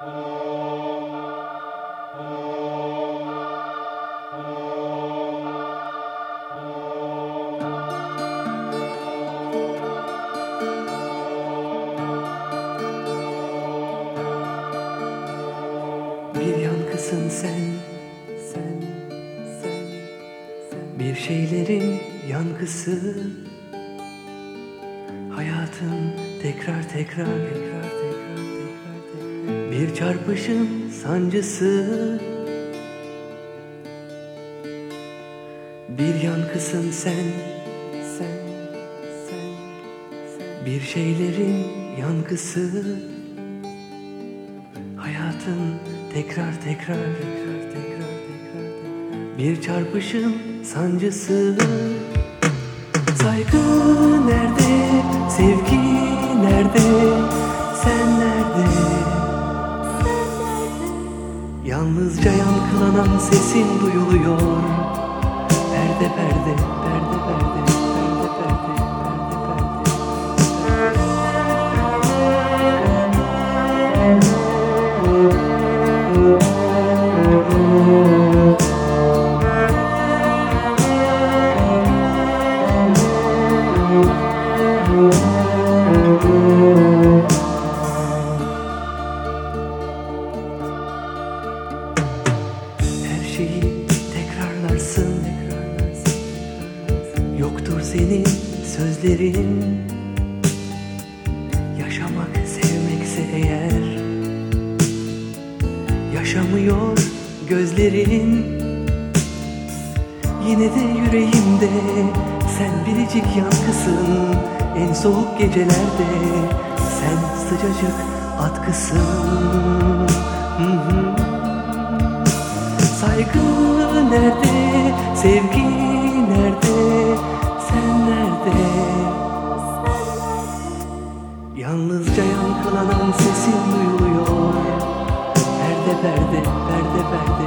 Bir yankısın sen, sen, sen. Bir şeylerin yankısı Hayatın tekrar tekrar tekrar Bir çarpışın sancısı. Bir yankısın sen, sen, sen, sen. Bir şeylerin yankısı. Hayatın tekrar tekrar tekrar tekrar tekrar tekrar. Bir çarpışım sancısı. Saygı nerede, sevgi nerede, Yalnızca yankılanan sesin duyuluyor. Perde perde, perde perde, perde perde, perde perde Her şeyi tekrarlarsın, tekrarlarsın. Yoktur senin sözlerin. Yaşamak sevmekse eğer. Yaşamıyor gözlerin Yine de yüreğimde sen biricik yankısın. En soğuk gecelerde sen sıcacık atkısın. Hı hı. Nerede, sevgi nerede, sen nerede? Yalnızca yankılanan sesin duyuluyor. Perde perde, perde perde,